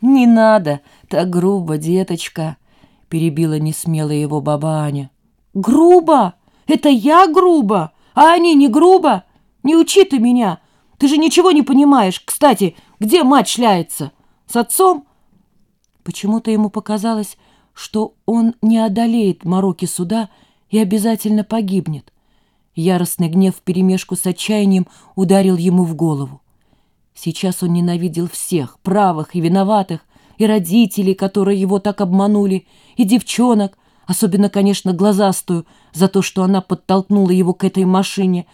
«Не надо, так грубо, деточка», — перебила несмело его баба Аня. «Грубо? Это я грубо? А они не грубо? Не учи ты меня. Ты же ничего не понимаешь. Кстати, где мать шляется? С отцом?» Почему-то ему показалось, что он не одолеет мороки суда и обязательно погибнет. Яростный гнев вперемешку с отчаянием ударил ему в голову. Сейчас он ненавидел всех, правых и виноватых, и родителей, которые его так обманули, и девчонок, особенно, конечно, глазастую, за то, что она подтолкнула его к этой машине,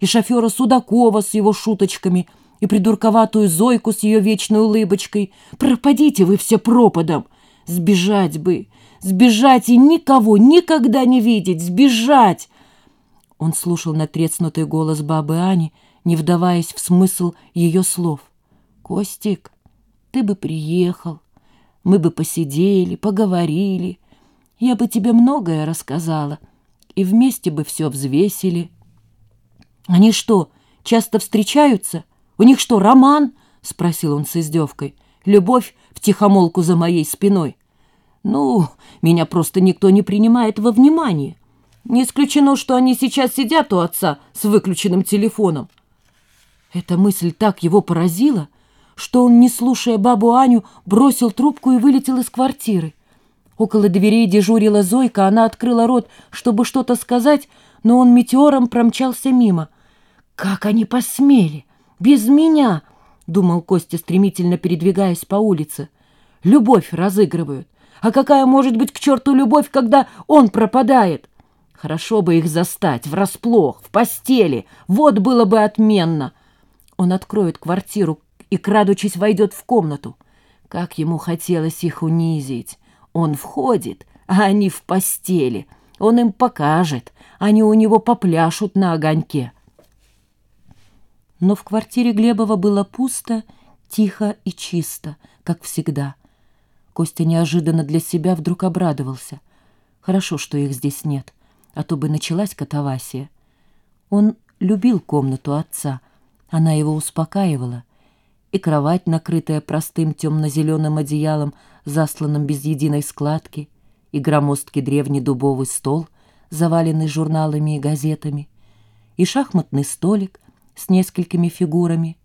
и шофера Судакова с его шуточками, и придурковатую Зойку с ее вечной улыбочкой. Пропадите вы все пропадом! Сбежать бы! Сбежать и никого никогда не видеть! Сбежать! Он слушал натреснутый голос бабы Ани, не вдаваясь в смысл ее слов. «Костик, ты бы приехал, мы бы посидели, поговорили, я бы тебе многое рассказала, и вместе бы все взвесили». «Они что, часто встречаются? У них что, роман?» — спросил он с издевкой. «Любовь втихомолку за моей спиной». «Ну, меня просто никто не принимает во внимание. Не исключено, что они сейчас сидят у отца с выключенным телефоном. Эта мысль так его поразила, что он, не слушая бабу Аню, бросил трубку и вылетел из квартиры. Около дверей дежурила Зойка, она открыла рот, чтобы что-то сказать, но он метеором промчался мимо. «Как они посмели! Без меня!» — думал Костя, стремительно передвигаясь по улице. «Любовь разыгрывают. А какая может быть к черту любовь, когда он пропадает? Хорошо бы их застать, врасплох, в постели. Вот было бы отменно!» Он откроет квартиру и, крадучись, войдет в комнату. Как ему хотелось их унизить. Он входит, а они в постели. Он им покажет, они у него попляшут на огоньке. Но в квартире Глебова было пусто, тихо и чисто, как всегда. Костя неожиданно для себя вдруг обрадовался. Хорошо, что их здесь нет, а то бы началась катавасия. Он любил комнату отца — она его успокаивала, и кровать, накрытая простым темно-зеленым одеялом, засланным без единой складки, и громоздкий древний дубовый стол, заваленный журналами и газетами, и шахматный столик с несколькими фигурами,